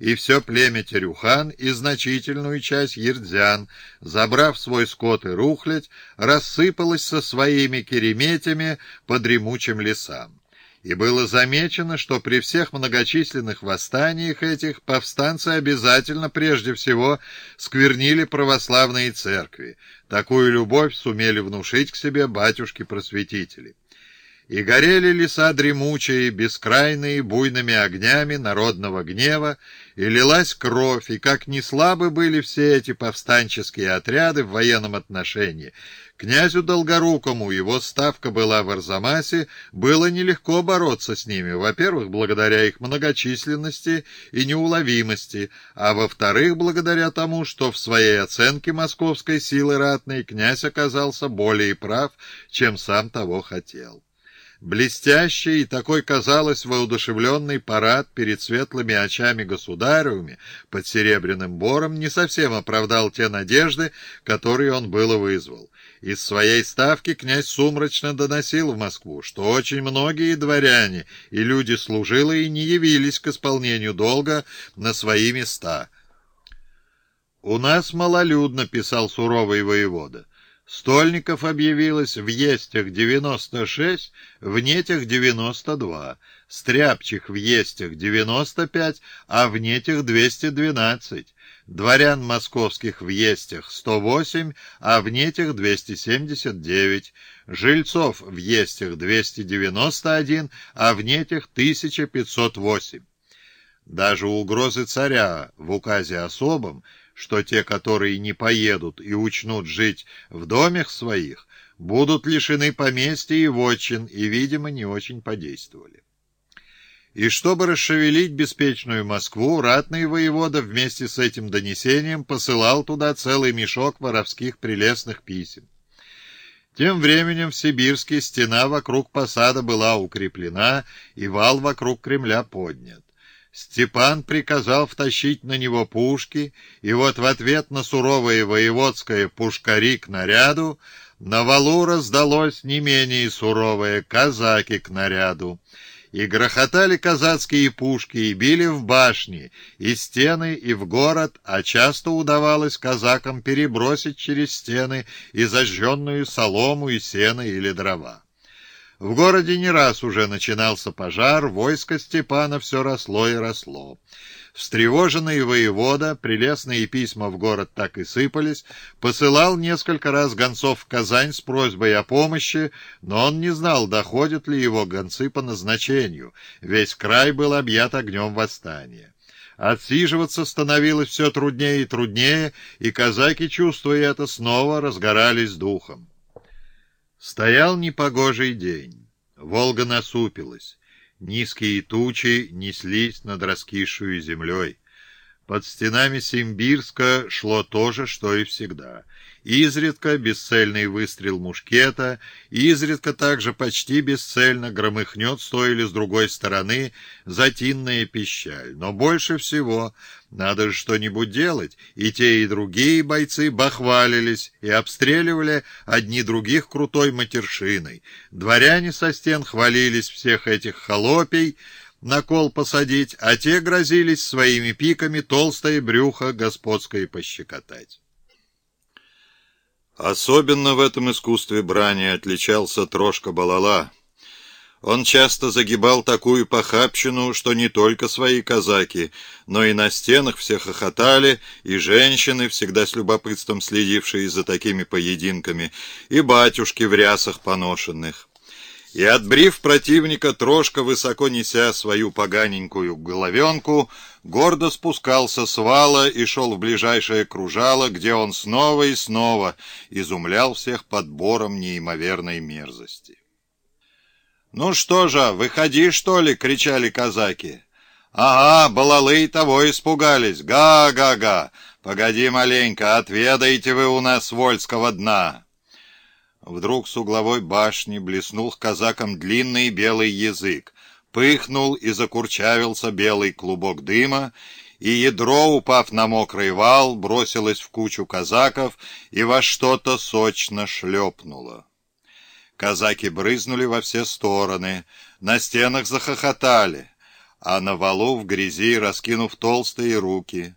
и все племя Терюхан и значительную часть ердзян, забрав свой скот и рухлядь, рассыпалась со своими кереметями по дремучим лесам и было замечено, что при всех многочисленных восстаниях этих повстанцы обязательно прежде всего сквернили православные церкви. Такую любовь сумели внушить к себе батюшки-просветители. И горели леса дремучие, бескрайные, буйными огнями народного гнева, и лилась кровь, и как не слабы были все эти повстанческие отряды в военном отношении. Князю Долгорукому, его ставка была в Арзамасе, было нелегко бороться с ними, во-первых, благодаря их многочисленности и неуловимости, а во-вторых, благодаря тому, что в своей оценке московской силы ратной князь оказался более прав, чем сам того хотел. Блестящий и такой, казалось, воодушевленный парад перед светлыми очами государевыми под Серебряным Бором не совсем оправдал те надежды, которые он было вызвал. Из своей ставки князь сумрачно доносил в Москву, что очень многие дворяне и люди служилые не явились к исполнению долга на свои места. «У нас малолюдно», — писал суровый воевода. Стольников объявилось в Естях 96, в Нетях 92, Стряпчих в Естях 95, а в Нетях 212, дворян московских в Естях 108, а в Нетях 279, жильцов в Естях 291, а в Нетях 1508. Даже угрозы царя в указе особом что те, которые не поедут и учнут жить в домах своих, будут лишены поместья и вотчин, и, видимо, не очень подействовали. И чтобы расшевелить беспечную Москву, ратный воевода вместе с этим донесением посылал туда целый мешок воровских прелестных писем. Тем временем в Сибирске стена вокруг посада была укреплена, и вал вокруг Кремля поднят. Степан приказал втащить на него пушки, и вот в ответ на суровое воеводское пушкари к наряду на валу раздалось не менее суровое казаки к наряду. И грохотали казацкие пушки, и били в башни, и стены, и в город, а часто удавалось казакам перебросить через стены и зажженную солому, и сено или дрова. В городе не раз уже начинался пожар, войско Степана все росло и росло. Встревоженный воевода, прелестные письма в город так и сыпались, посылал несколько раз гонцов в Казань с просьбой о помощи, но он не знал, доходят ли его гонцы по назначению. Весь край был объят огнем восстания. Отсиживаться становилось все труднее и труднее, и казаки, чувствуя это, снова разгорались духом. Стоял непогожий день. Волга насупилась. Низкие тучи неслись над раскисшую землей. Под стенами Симбирска шло то же, что и всегда. Изредка бесцельный выстрел мушкета, изредка также почти бесцельно громыхнет с той или с другой стороны затинная пищаль. Но больше всего надо же что-нибудь делать, и те, и другие бойцы бахвалились и обстреливали одни других крутой матершиной. Дворяне со стен хвалились всех этих холопей, на кол посадить, а те грозились своими пиками толстое брюхо господское пощекотать. Особенно в этом искусстве брани отличался Трошка Балала. Он часто загибал такую похабщину, что не только свои казаки, но и на стенах все хохотали, и женщины, всегда с любопытством следившие за такими поединками, и батюшки в рясах поношенных. И, отбрив противника, Трошка, высоко неся свою поганенькую головенку, гордо спускался с вала и шел в ближайшее кружало, где он снова и снова изумлял всех подбором неимоверной мерзости. «Ну что же, выходи, что ли?» — кричали казаки. «Ага, балалы того испугались. Га-га-га! Погоди маленько, отведайте вы у нас вольского дна!» Вдруг с угловой башни блеснул казакам длинный белый язык, пыхнул и закурчавился белый клубок дыма, и ядро, упав на мокрый вал, бросилось в кучу казаков и во что-то сочно шлепнуло. Казаки брызнули во все стороны, на стенах захохотали, а на валу в грязи, раскинув толстые руки,